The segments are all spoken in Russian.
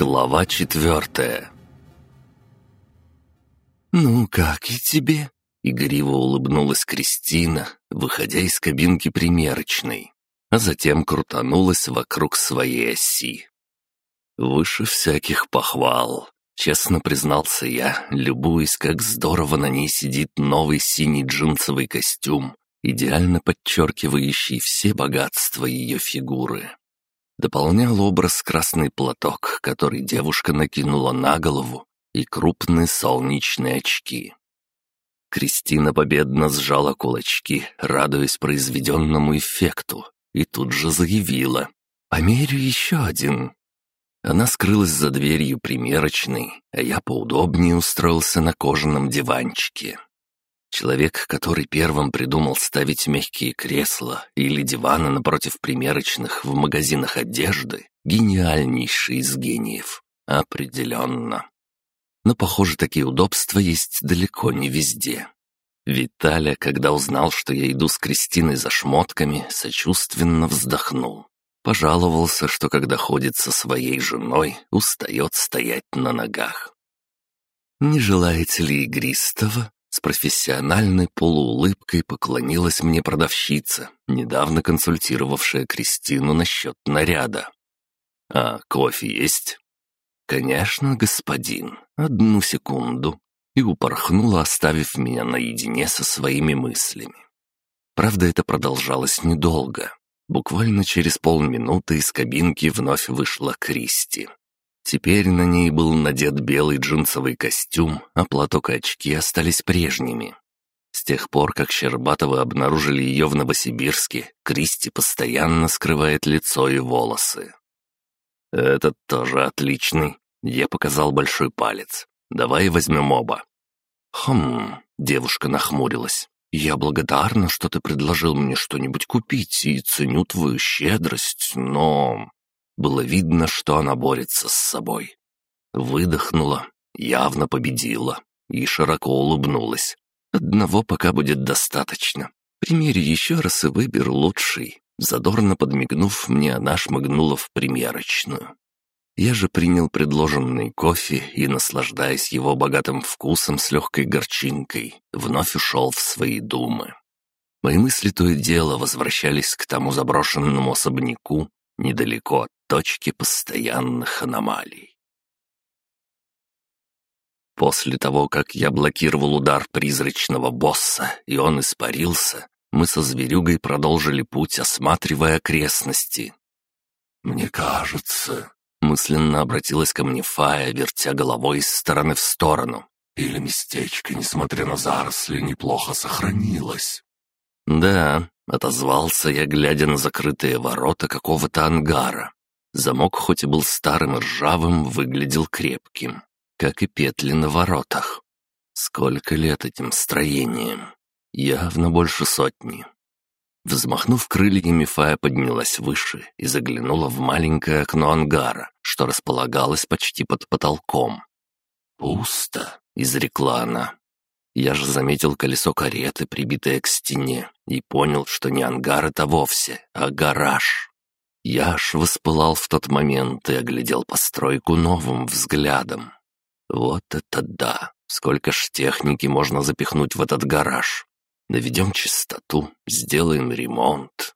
Глава четвертая «Ну, как и тебе?» — игриво улыбнулась Кристина, выходя из кабинки примерочной, а затем крутанулась вокруг своей оси. «Выше всяких похвал», — честно признался я, любуясь, как здорово на ней сидит новый синий джинсовый костюм, идеально подчеркивающий все богатства ее фигуры. Дополнял образ красный платок, который девушка накинула на голову, и крупные солнечные очки. Кристина победно сжала кулачки, радуясь произведенному эффекту, и тут же заявила «Померю еще один». Она скрылась за дверью примерочной, а я поудобнее устроился на кожаном диванчике. Человек, который первым придумал ставить мягкие кресла или диваны напротив примерочных в магазинах одежды, гениальнейший из гениев. Определенно но, похоже, такие удобства есть далеко не везде. Виталя, когда узнал, что я иду с Кристиной за шмотками, сочувственно вздохнул. Пожаловался, что когда ходит со своей женой, устает стоять на ногах. «Не желаете ли игристого?» С профессиональной полуулыбкой поклонилась мне продавщица, недавно консультировавшая Кристину насчет наряда. «А кофе есть?» «Конечно, господин. Одну секунду». И упорхнула, оставив меня наедине со своими мыслями. Правда, это продолжалось недолго. Буквально через полминуты из кабинки вновь вышла Кристи. Теперь на ней был надет белый джинсовый костюм, а платок и очки остались прежними. С тех пор, как Щербатовы обнаружили ее в Новосибирске, Кристи постоянно скрывает лицо и волосы. «Этот тоже отличный», я показал большой палец. «Давай возьмем оба». «Хм...» — девушка нахмурилась. «Я благодарна, что ты предложил мне что-нибудь купить и ценю твою щедрость, но...» Было видно, что она борется с собой. Выдохнула, явно победила и широко улыбнулась. «Одного пока будет достаточно. Примери еще раз и выберу лучший». Задорно подмигнув мне, она шмыгнула в примерочную. Я же принял предложенный кофе и, наслаждаясь его богатым вкусом с легкой горчинкой, вновь ушел в свои думы. Мои мысли то и дело возвращались к тому заброшенному особняку недалеко от точки постоянных аномалий. После того, как я блокировал удар призрачного босса, и он испарился, мы со зверюгой продолжили путь, осматривая окрестности. «Мне кажется, Мысленно обратилась ко мне Фая, вертя головой из стороны в сторону. «Или местечко, несмотря на заросли, неплохо сохранилось». «Да», — отозвался я, глядя на закрытые ворота какого-то ангара. Замок, хоть и был старым и ржавым, выглядел крепким, как и петли на воротах. Сколько лет этим строениям? Явно больше сотни. Взмахнув крыльями, Фая поднялась выше и заглянула в маленькое окно ангара, что располагалось почти под потолком. «Пусто», — изрекла она. Я же заметил колесо кареты, прибитое к стене, и понял, что не ангар это вовсе, а гараж. Я аж воспылал в тот момент и оглядел постройку новым взглядом. Вот это да! Сколько ж техники можно запихнуть в этот гараж? наведем чистоту, сделаем ремонт».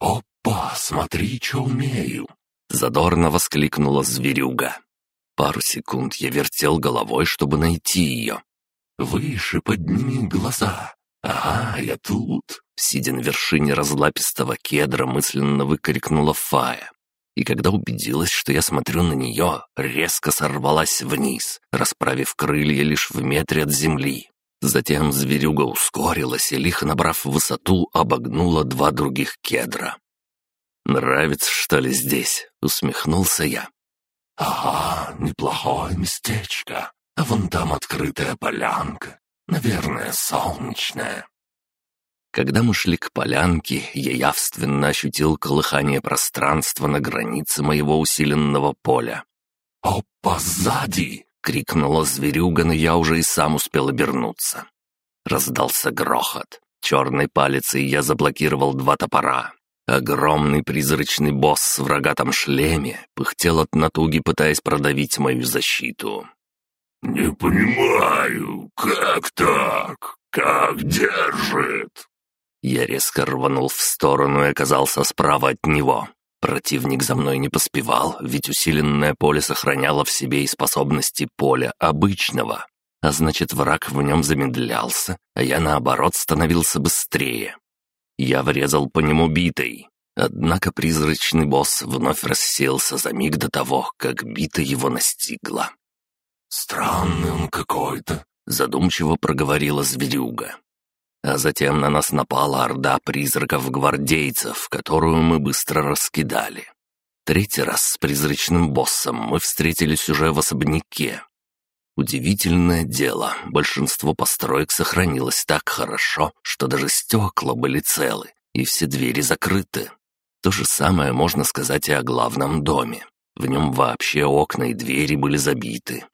«Опа, смотри, что умею!» — задорно воскликнула зверюга. Пару секунд я вертел головой, чтобы найти ее. «Выше подними глаза. Ага, я тут!» Сидя на вершине разлапистого кедра, мысленно выкрикнула Фая. И когда убедилась, что я смотрю на нее, резко сорвалась вниз, расправив крылья лишь в метре от земли. Затем зверюга ускорилась и, лихо набрав высоту, обогнула два других кедра. «Нравится, что ли, здесь?» — усмехнулся я. «Ага, неплохое местечко. А вон там открытая полянка. Наверное, солнечная». Когда мы шли к полянке, я явственно ощутил колыхание пространства на границе моего усиленного поля. «Опа, сзади!» — крикнула зверюга, но я уже и сам успел обернуться. Раздался грохот. Черной палицей я заблокировал два топора. Огромный призрачный босс в рогатом шлеме пыхтел от натуги, пытаясь продавить мою защиту. «Не понимаю, как так? Как держит?» Я резко рванул в сторону и оказался справа от него. Противник за мной не поспевал, ведь усиленное поле сохраняло в себе и способности поля обычного. А значит, враг в нем замедлялся, а я, наоборот, становился быстрее. Я врезал по нему битой. Однако призрачный босс вновь рассеялся за миг до того, как бита его настигла. «Странный он какой-то», — задумчиво проговорила зверюга. А затем на нас напала орда призраков-гвардейцев, которую мы быстро раскидали. Третий раз с призрачным боссом мы встретились уже в особняке. Удивительное дело, большинство построек сохранилось так хорошо, что даже стекла были целы, и все двери закрыты. То же самое можно сказать и о главном доме. В нем вообще окна и двери были забиты.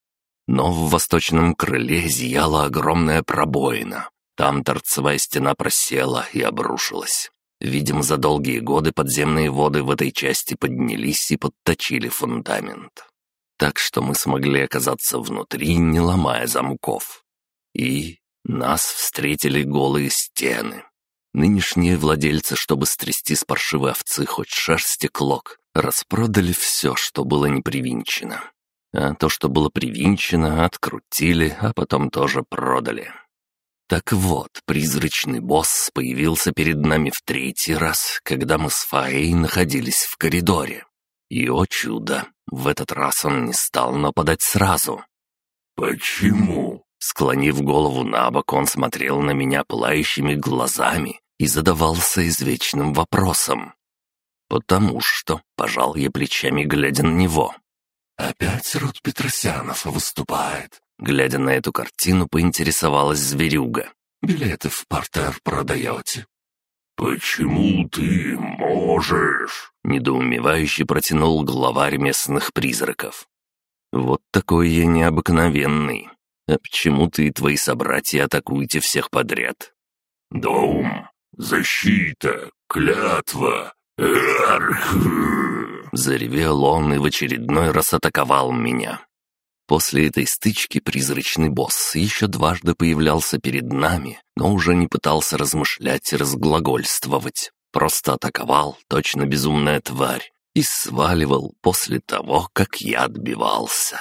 Но в восточном крыле зияла огромная пробоина, там торцевая стена просела и обрушилась. Видимо, за долгие годы подземные воды в этой части поднялись и подточили фундамент. Так что мы смогли оказаться внутри, не ломая замков. И нас встретили голые стены. Нынешние владельцы, чтобы стрясти с паршивой овцы хоть шерсть и клок, распродали все, что было не привинчено. А то, что было привинчено, открутили, а потом тоже продали. Так вот, призрачный босс появился перед нами в третий раз, когда мы с Фаей находились в коридоре. И, о чудо, в этот раз он не стал нападать сразу. «Почему?» Склонив голову на бок, он смотрел на меня пылающими глазами и задавался извечным вопросом. «Потому что», — пожал я плечами, глядя на него. «Опять род Петросянов выступает», Глядя на эту картину, поинтересовалась зверюга. «Билеты в портер продаете?» «Почему ты можешь?» — недоумевающе протянул главарь местных призраков. «Вот такой я необыкновенный. А почему ты и твои собратья атакуете всех подряд?» «Дом, защита, клятва, арх!» Заревел он и в очередной раз атаковал меня. После этой стычки призрачный босс еще дважды появлялся перед нами, но уже не пытался размышлять и разглагольствовать. Просто атаковал, точно безумная тварь, и сваливал после того, как я отбивался.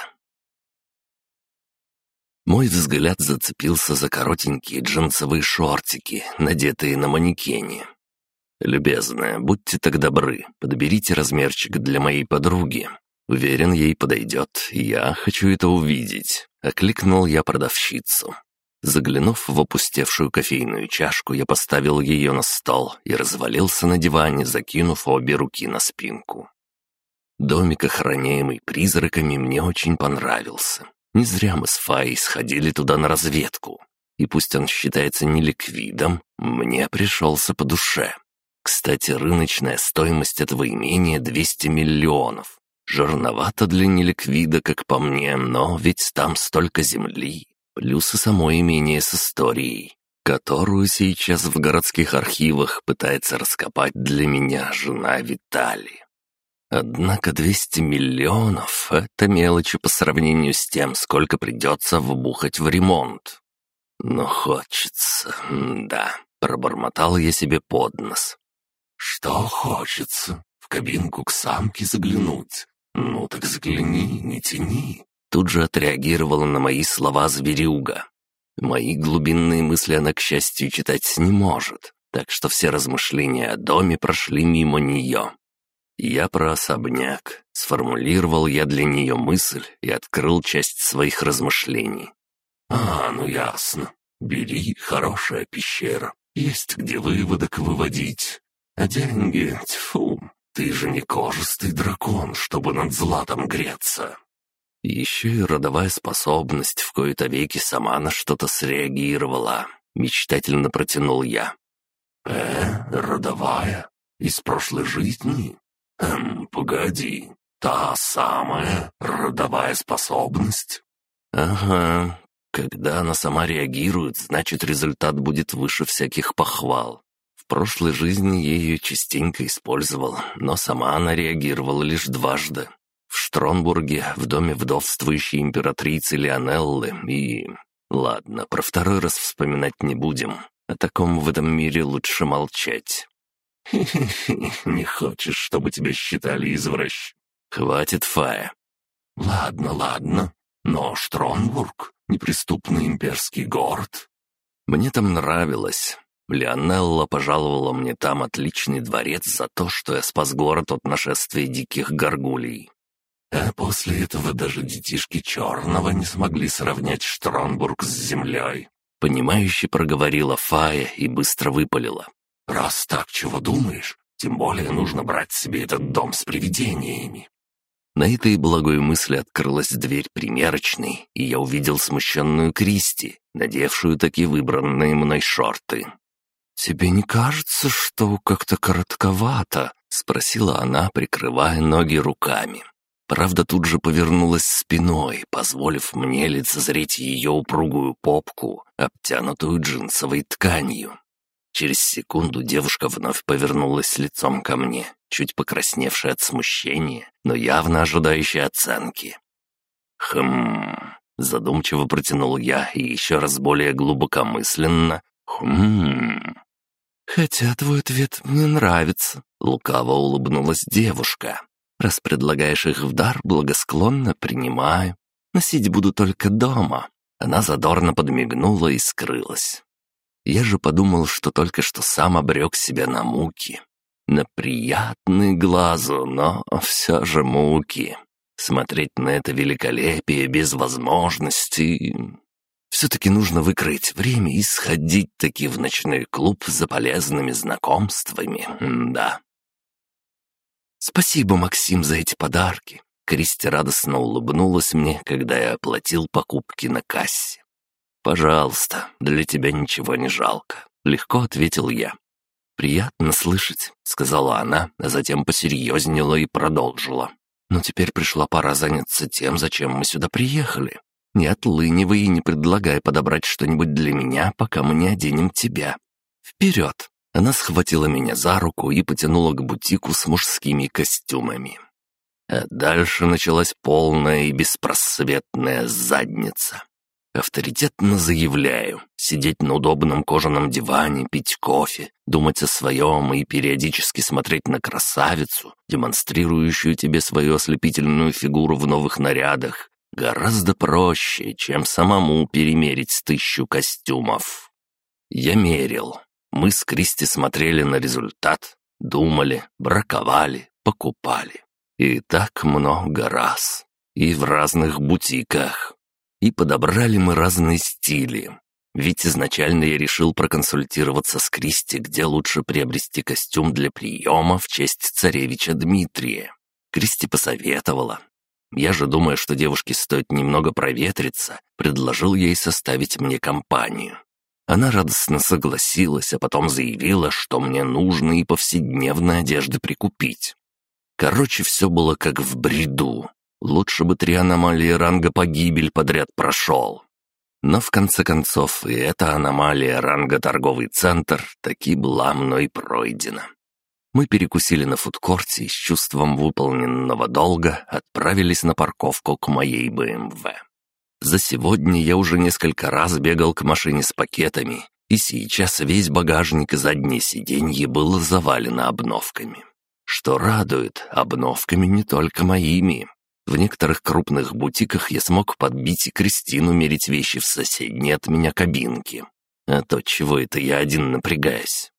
Мой взгляд зацепился за коротенькие джинсовые шортики, надетые на манекене. «Любезная, будьте так добры, подберите размерчик для моей подруги. Уверен, ей подойдет. Я хочу это увидеть. Окликнул я продавщицу. Заглянув в опустевшую кофейную чашку, я поставил ее на стол и развалился на диване, закинув обе руки на спинку. Домик, охраняемый призраками, мне очень понравился. Не зря мы с Фаей сходили туда на разведку. И пусть он считается неликвидом, мне пришелся по душе. Кстати, рыночная стоимость этого имения 200 миллионов. Жирновато для неликвида, как по мне, но ведь там столько земли. Плюс и само имение с историей, которую сейчас в городских архивах пытается раскопать для меня жена Виталий. Однако 200 миллионов — это мелочи по сравнению с тем, сколько придется вбухать в ремонт. Но хочется, да, пробормотал я себе под нос. «Что хочется? В кабинку к самке заглянуть, «Ну так взгляни, не тяни!» Тут же отреагировала на мои слова зверюга. Мои глубинные мысли она, к счастью, читать не может, так что все размышления о доме прошли мимо нее. Я про особняк. Сформулировал я для нее мысль и открыл часть своих размышлений. «А, ну ясно. Бери, хорошая пещера. Есть где выводок выводить. А деньги, тьфу, ты же не кожистый дракон, чтобы над златом греться. Еще и родовая способность в кои-то веки сама на что-то среагировала. Мечтательно протянул я. «Э, родовая? Из прошлой жизни? Эм, погоди, та самая родовая способность?» «Ага, когда она сама реагирует, значит результат будет выше всяких похвал прошлой жизни я ее частенько использовал, но сама она реагировала лишь дважды. В Штронбурге, в доме вдовствующей императрицы Лионеллы и... Ладно, про второй раз вспоминать не будем. О таком в этом мире лучше молчать. «Хе-хе-хе, не хочешь, чтобы тебя считали извращ...» «Хватит, Фая». «Ладно, ладно, но Штронбург — неприступный имперский город». Мне там нравилось. Лионелла пожаловала мне там отличный дворец за то, что я спас город от нашествия диких горгулей. А после этого даже детишки Черного не смогли сравнять Штронбург с землей. Понимающе проговорила Фая и быстро выпалила. «Раз так чего думаешь, тем более нужно брать себе этот дом с привидениями». На этой благой мысли открылась дверь примерочной, и я увидел смущенную Кристи, надевшую такие выбранные мной шорты. «Тебе не кажется, что как-то коротковато?» — спросила она, прикрывая ноги руками. Правда, тут же повернулась спиной, позволив мне лицезреть ее упругую попку, обтянутую джинсовой тканью. Через секунду девушка вновь повернулась лицом ко мне, чуть покрасневшая от смущения, но явно ожидающая оценки. «Хм...» — задумчиво протянул я и еще раз более глубокомысленно. «Хм...» «Хотя твой ответ мне нравится», — лукаво улыбнулась девушка. Раз предлагаешь их в дар, благосклонно принимаю. Носить буду только дома». Она задорно подмигнула и скрылась. Я же подумал, что только что сам обрек себя на муки. На приятный глазу, но все же муки. Смотреть на это великолепие без возможности... Все-таки нужно выкроить время и сходить таки в ночной клуб за полезными знакомствами, М да. «Спасибо, Максим, за эти подарки!» Кристи радостно улыбнулась мне, когда я оплатил покупки на кассе. «Пожалуйста, для тебя ничего не жалко», — легко ответил я. «Приятно слышать», — сказала она, а затем посерьезнела и продолжила. «Но теперь пришла пора заняться тем, зачем мы сюда приехали. Не отлынивай и не предлагай подобрать что-нибудь для меня, пока мы не оденем тебя. Вперед!» Она схватила меня за руку и потянула к бутику с мужскими костюмами. А дальше началась полная и беспросветная задница. Авторитетно заявляю, сидеть на удобном кожаном диване, пить кофе, думать о своем и периодически смотреть на красавицу, демонстрирующую тебе свою ослепительную фигуру в новых нарядах, гораздо проще, чем самому перемерить тысячу костюмов. Я мерил, мы с Кристи смотрели на результат, думали, браковали, покупали. И так много раз. И в разных бутиках. И подобрали мы разные стили. Ведь изначально я решил проконсультироваться с Кристи, где лучше приобрести костюм для приема в честь царевича Дмитрия. Кристи посоветовала. Я же, думая, что девушке стоит немного проветриться, предложил ей составить мне компанию. Она радостно согласилась, а потом заявила, что мне нужно и повседневные одежды прикупить. Короче, все было как в бреду. Лучше бы три аномалии ранга погибель подряд прошел. Но в конце концов и эта аномалия ранга торговый центр таки была мной пройдена. Мы перекусили на фудкорте и с чувством выполненного долга отправились на парковку к моей БМВ. За сегодня я уже несколько раз бегал к машине с пакетами, и сейчас весь багажник и заднее сиденье было завалено обновками. Что радует, обновками не только моими. В некоторых крупных бутиках я смог подбить и Кристину мерить вещи в соседней от меня кабинке. А то чего это я один напрягаюсь?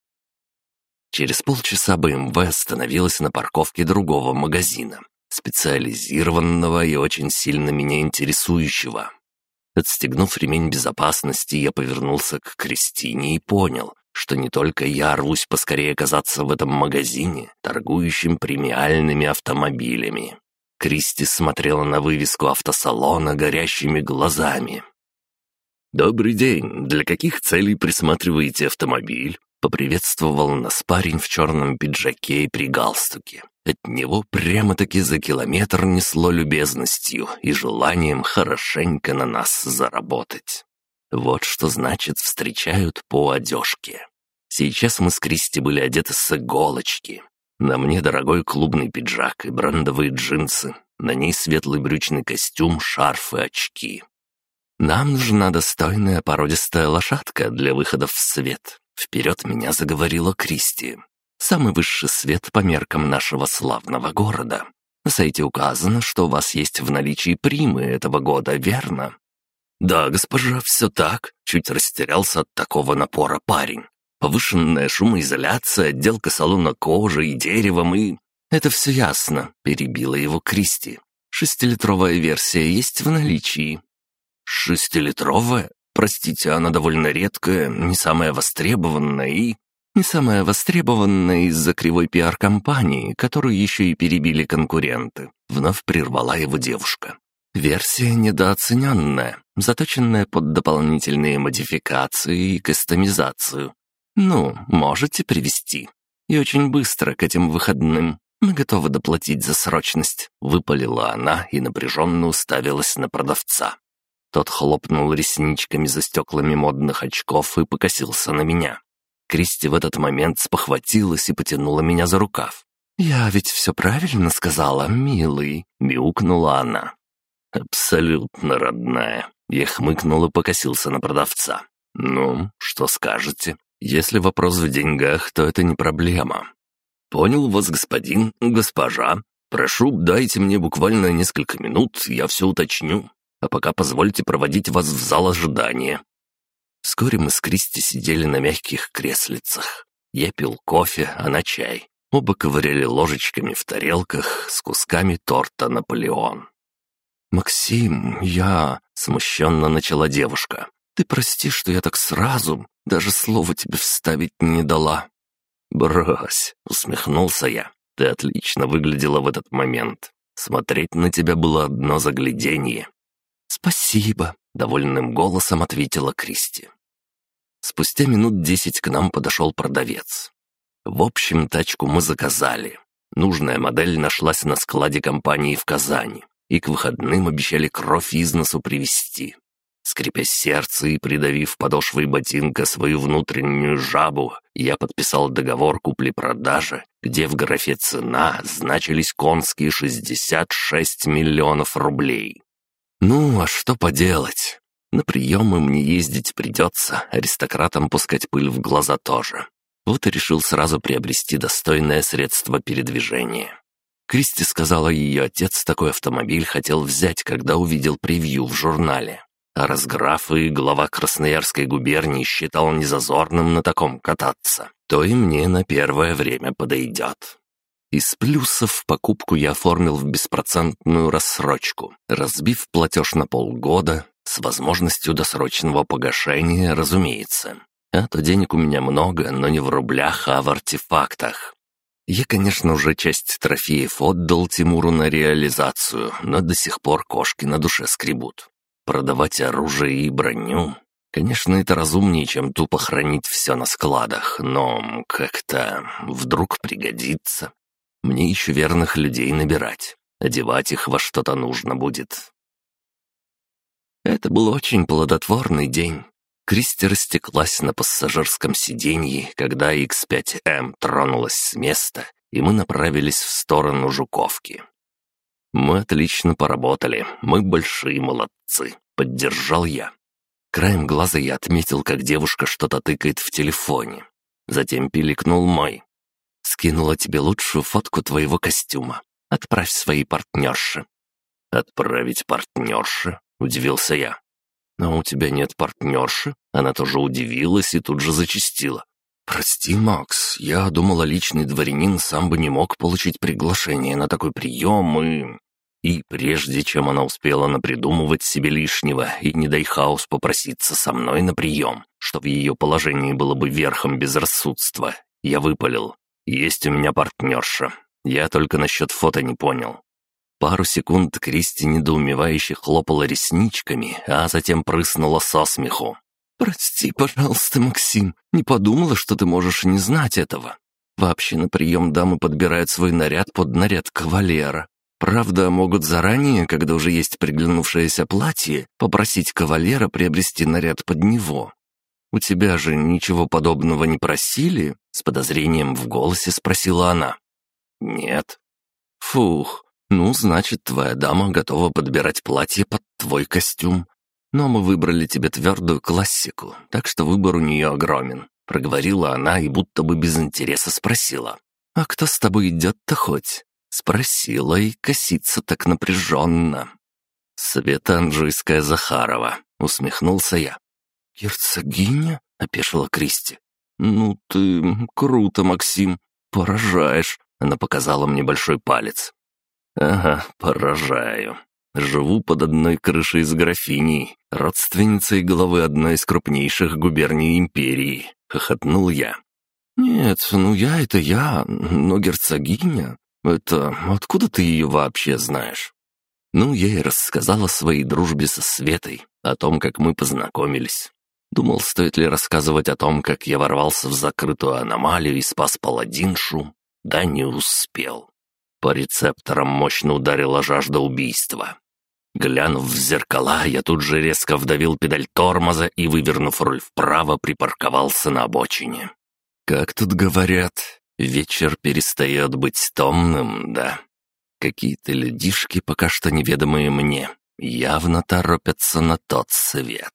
Через полчаса БМВ остановилась на парковке другого магазина специализированного и очень сильно меня интересующего. Отстегнув ремень безопасности, я повернулся к Кристине и понял, что не только я рвусь поскорее оказаться в этом магазине, торгующем премиальными автомобилями. Кристи смотрела на вывеску автосалона горящими глазами. «Добрый день. Для каких целей присматриваете автомобиль?» Поприветствовал нас парень в черном пиджаке и при галстуке. От него прямо-таки за километр несло любезностью и желанием хорошенько на нас заработать. Вот что значит встречают по одежке. Сейчас мы с Кристи были одеты с иголочки. На мне дорогой клубный пиджак и брендовые джинсы, на ней светлый брючный костюм, шарф и очки. Нам нужна достойная породистая лошадка для выхода в свет. Вперед меня заговорила Кристи. Самый высший свет по меркам нашего славного города. На сайте указано, что у вас есть в наличии примы этого года, верно? «Да, госпожа, все так», — чуть растерялся от такого напора парень. «Повышенная шумоизоляция, отделка салона кожей и деревом и...» «Это все ясно», — перебила его Кристи. «Шестилитровая версия есть в наличии». «Шестилитровая? Простите, она довольно редкая, не самая востребованная и...» «Не самая востребованная из-за кривой пиар-компании, которую еще и перебили конкуренты», — вновь прервала его девушка. Версия недооцененная, заточенная под дополнительные модификации и кастомизацию. Ну, можете привести. И очень быстро к этим выходным. Мы готовы доплатить за срочность», — выпалила она и напряженно уставилась на продавца. Тот хлопнул ресничками за стеклами модных очков и покосился на меня. Кристи в этот момент спохватилась и потянула меня за рукав. «Я ведь все правильно сказала, милый», — мяукнула она. «Абсолютно родная». Я хмыкнул и покосился на продавца. «Ну, что скажете? Если вопрос в деньгах, то это не проблема». «Понял вас, господин, госпожа. Прошу, дайте мне буквально несколько минут, я все уточню. А пока позвольте проводить вас в зал ожидания». Вскоре мы с Кристи сидели на мягких креслицах. Я пил кофе, она чай. Оба ковыряли ложечками в тарелках с кусками торта «Наполеон». «Максим, я...» — смущенно начала девушка. «Ты прости, что я так сразу, даже слова тебе вставить не дала». «Брось», — усмехнулся я. «Ты отлично выглядела в этот момент. Смотреть на тебя было одно загляденье». «Спасибо», — довольным голосом ответила Кристи. Спустя минут десять к нам подошел продавец. В общем, тачку мы заказали. Нужная модель нашлась на складе компании в Казани и к выходным обещали кровь из носу привезти. Скрипя сердце и придавив подошвой ботинка свою внутреннюю жабу, я подписал договор купли-продажи, где в графе «Цена» значились конские 66 миллионов рублей. Ну, а что поделать? На приемы мне ездить придется, аристократам пускать пыль в глаза тоже. Вот и решил сразу приобрести достойное средство передвижения. Кристи сказала, ее отец такой автомобиль хотел взять, когда увидел превью в журнале. А разграф и глава Красноярской губернии считал незазорным на таком кататься, то и мне на первое время подойдет. Из плюсов покупку я оформил в беспроцентную рассрочку, разбив платеж на полгода, с возможностью досрочного погашения, разумеется. А то денег у меня много, но не в рублях, а в артефактах. Я, конечно, уже часть трофеев отдал Тимуру на реализацию, но до сих пор кошки на душе скребут. Продавать оружие и броню... Конечно, это разумнее, чем тупо хранить все на складах, но как-то вдруг пригодится. Мне еще верных людей набирать. Одевать их во что-то нужно будет. Это был очень плодотворный день. Кристи растеклась на пассажирском сиденье, когда X5M тронулась с места, и мы направились в сторону Жуковки. «Мы отлично поработали, мы большие молодцы», — поддержал я. Краем глаза я отметил, как девушка что-то тыкает в телефоне. Затем пиликнул мой. «Скинула тебе лучшую фотку твоего костюма. Отправь своей партнерше». «Отправить партнерше?» — удивился я. «Но у тебя нет партнерши?» Она тоже удивилась и тут же зачастила. «Прости, Макс, я думала, личный дворянин сам бы не мог получить приглашение на такой прием и...» И прежде чем она успела напридумывать себе лишнего и не дай хаос попроситься со мной на прием, что в ее положении было бы верхом безрассудства, я выпалил. «Есть у меня партнерша. Я только насчет фото не понял. Пару секунд Кристи недоумевающе хлопала ресничками, а затем прыснула со смеху. «Прости, пожалуйста, Максим, не подумала, что ты можешь не знать этого. Вообще на прием дамы подбирают свой наряд под наряд кавалера. Правда, могут заранее, когда уже есть приглянувшееся платье, попросить кавалера приобрести наряд под него. У тебя же ничего подобного не просили?» С подозрением в голосе спросила она. «Нет». «Фух, ну, значит, твоя дама готова подбирать платье под твой костюм. Но мы выбрали тебе твердую классику, так что выбор у нее огромен», проговорила она и будто бы без интереса спросила. «А кто с тобой идет-то хоть?» Спросила и косится так напряженно. «Света Анжуйская Захарова», — усмехнулся я. «Герцогиня?» — опешила Кристи. «Ну ты... круто, Максим. Поражаешь!» — она показала мне большой палец. «Ага, поражаю. Живу под одной крышей с графиней, родственницей главы одной из крупнейших губерний империи», — хохотнул я. «Нет, ну я — это я, но герцогиня... Это откуда ты ее вообще знаешь?» Ну, я и рассказала о своей дружбе со Светой, о том, как мы познакомились. Думал, стоит ли рассказывать о том, как я ворвался в закрытую аномалию и спас паладиншу. Да не успел. По рецепторам мощно ударила жажда убийства. Глянув в зеркала, я тут же резко вдавил педаль тормоза и, вывернув руль вправо, припарковался на обочине. Как тут говорят, вечер перестает быть томным, да? Какие-то людишки, пока что неведомые мне, явно торопятся на тот свет.